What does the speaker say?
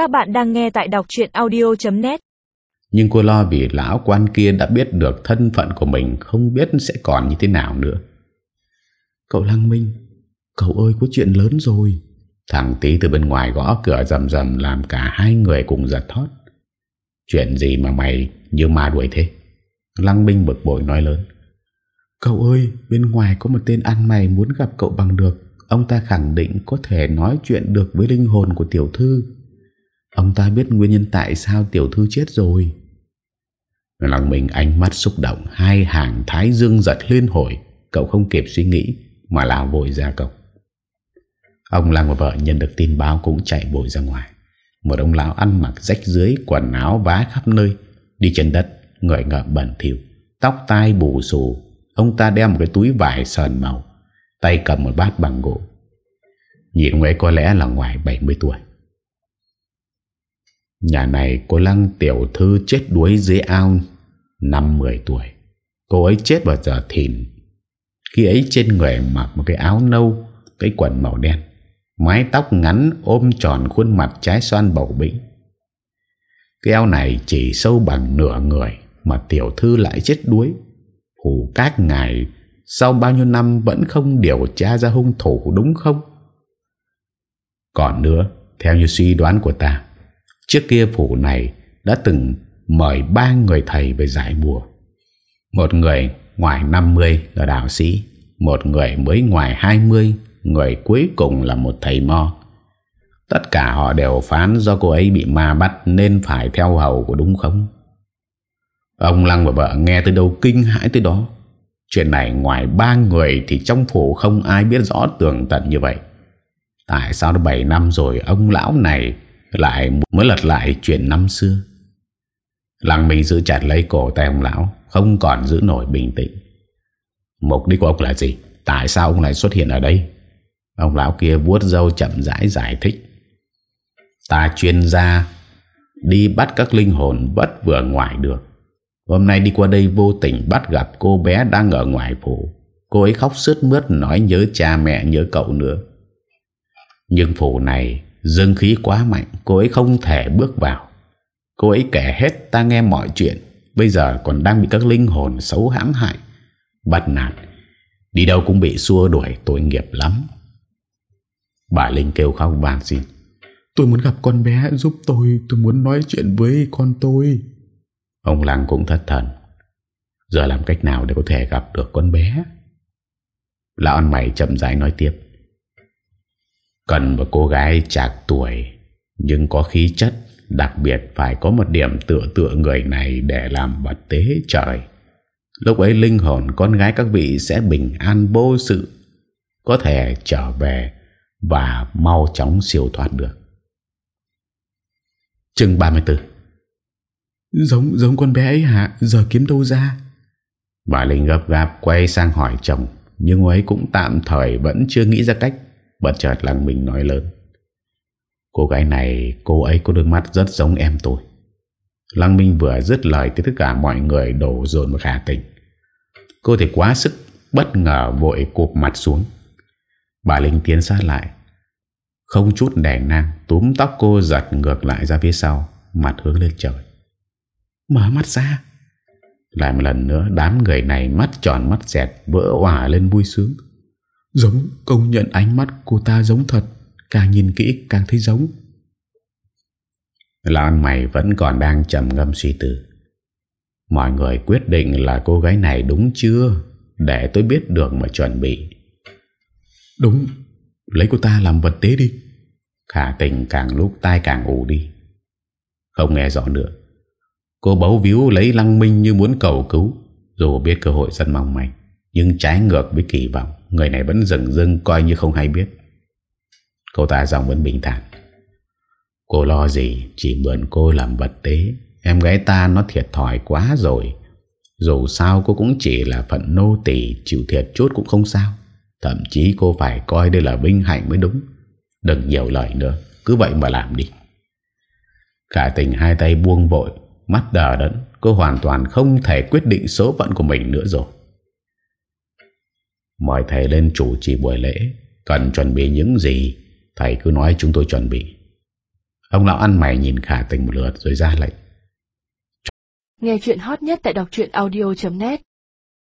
Các bạn đang nghe tại đọc chuyện audio.net Nhưng cô lo vì lão quan kia đã biết được thân phận của mình Không biết sẽ còn như thế nào nữa. Cậu Lăng Minh Cậu ơi có chuyện lớn rồi. Thằng tí từ bên ngoài gõ cửa rầm rầm Làm cả hai người cùng giật thót. Chuyện gì mà mày như ma đuổi thế? Lăng Minh bực bội nói lớn. Cậu ơi bên ngoài có một tên ăn mày muốn gặp cậu bằng được. Ông ta khẳng định có thể nói chuyện được với linh hồn của tiểu thư Ông ta biết nguyên nhân tại sao tiểu thư chết rồi. Lòng mình ánh mắt xúc động, Hai hàng thái dương giật lên hồi. Cậu không kịp suy nghĩ Mà lao vội ra cổng. Ông Lăng và vợ nhận được tin báo Cũng chạy vội ra ngoài. Một ông lão ăn mặc rách dưới, Quần áo vá khắp nơi, Đi trên đất Người ngợm bẩn thỉu, Tóc tai bù xù. Ông ta đeo một cái túi vải sờn màu, Tay cầm một bát bằng gỗ. Nhìn ông ấy có lẽ là ngoài 70 tuổi. Nhà này cô Lăng tiểu thư chết đuối dưới ao, Năm 10 tuổi. Cô ấy chết vào giờ thìn. Khi ấy trên người mặc một cái áo nâu, Cái quần màu đen, Mái tóc ngắn ôm tròn khuôn mặt trái xoan bầu bĩnh. Cái áo này chỉ sâu bằng nửa người Mà tiểu thư lại chết đuối. Phủ các ngài, Sau bao nhiêu năm vẫn không điều tra ra hung thủ đúng không? Còn nữa, Theo như suy đoán của ta Trước kia phủ này đã từng mời ba người thầy về giải bùa. Một người ngoài 50 là đạo sĩ, một người mới ngoài 20, người cuối cùng là một thầy mo. Tất cả họ đều phán do cô ấy bị ma bắt nên phải theo hầu của đúng không? Ông Lăng và vợ nghe từ đâu kinh hãi tới đó. Chuyện này ngoài ba người thì trong phủ không ai biết rõ tường tận như vậy. Tại sao đã 7 năm rồi ông lão này lại mới lật lại chuyện năm xưa. Lăng Minh giữ chặt lấy cổ tay ông lão, Không còn giữ nổi bình tĩnh. Mục đích của ông là gì? Tại sao ông lại xuất hiện ở đây? Ông lão kia vuốt dâu chậm rãi giải thích. Ta chuyên gia, Đi bắt các linh hồn bất vừa ngoài được. Hôm nay đi qua đây vô tình bắt gặp cô bé đang ở ngoài phủ. Cô ấy khóc sướt mướt nói nhớ cha mẹ, nhớ cậu nữa. Nhưng phủ này Dương khí quá mạnh Cô ấy không thể bước vào. Cô ấy kể hết ta nghe mọi chuyện. Bây giờ còn đang bị các linh hồn xấu hãm hại. Bắt nạt. Đi đâu cũng bị xua đuổi tội nghiệp lắm. Bà Linh kêu khóc van xin. Tôi muốn gặp con bé giúp tôi. Tôi muốn nói chuyện với con tôi. Ông Lăng cũng thất thần. Giờ làm cách nào để có thể gặp được con bé? Lão ăn mày chậm rãi nói tiếp Cần một cô gái chạc tuổi Nhưng có khí chất Đặc biệt phải có một điểm tựa tựa người này Để làm vật tế trời. Lúc ấy linh hồn con gái các vị Sẽ bình an vô sự Có thể trở về Và mau chóng siêu thoát được. Chương 34 Giống giống con bé ấy hả? Giờ kiếm đâu ra? Bà Linh gấp gáp quay sang hỏi chồng Nhưng ấy cũng tạm thời Vẫn chưa nghĩ ra cách Bất chợt Lăng Minh nói lớn. Cô gái này, Cô ấy có đôi mắt rất giống em tôi. Lăng Minh vừa dứt lời Thì tất cả mọi người đổ dồn vào khả tình. Cô thì quá sức Bất ngờ vội cụp mặt xuống. Bà Linh tiến sát lại. Không chút đẻ nang, Túm tóc cô giật ngược lại ra phía sau, Mặt hướng lên trời. Mở mắt ra. Lại một lần nữa, đám người này mắt tròn mắt dẹt, Vỡ hòa lên vui sướng. Giống công nhận ánh mắt của ta giống thật Càng nhìn kỹ càng thấy giống. Lan mày vẫn còn đang trầm ngâm suy tư. Mọi người quyết định là cô gái này đúng chưa? Để tôi biết được mà chuẩn bị. Đúng Lấy cô ta làm vật tế đi. Khả tình càng lúc tai càng ủ đi. Không nghe rõ nữa. Cô bấu víu lấy lăng minh như muốn cầu cứu Dù biết cơ hội rất mong manh Nhưng trái ngược với kỳ vọng Người này vẫn dừng dưng coi như không hay biết. Cô ta giọng vẫn bình thản. Cô lo gì, Chỉ mượn cô làm vật tế. Em gái ta nó thiệt thòi quá rồi. Dù sao cô cũng chỉ là phận nô tỳ, Chịu thiệt chút cũng không sao. Thậm chí cô phải coi đây là vinh hạnh mới đúng. Đừng nhiều lời nữa, Cứ vậy mà làm đi. Cả tình hai tay buông vội, Mắt đờ đẫn, Cô hoàn toàn không thể quyết định số phận của mình nữa rồi. Mời thầy lên chủ trì buổi lễ, Cần chuẩn bị những gì, Thầy cứ nói chúng tôi chuẩn bị. Ông lão ăn mày nhìn khả tình một lượt rồi ra lệnh. Nghe chuyện hot nhất tại đọc audio.net